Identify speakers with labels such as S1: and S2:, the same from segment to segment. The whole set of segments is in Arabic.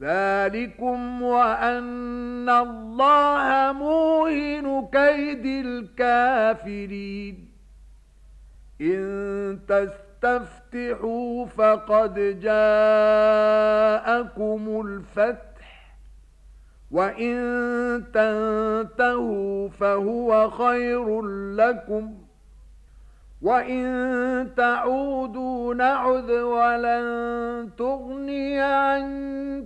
S1: ذلكم وأن الله موهن كيد الكافرين إن تستفتحوا فقد جاءكم الفتح وإن تنتهوا فهو خير لكم وَإِن تَعُودُوا نَعُذْ وَلَن تُغْنِيَ عَنكُمْ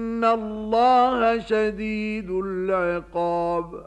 S1: ان الله شديد العقاب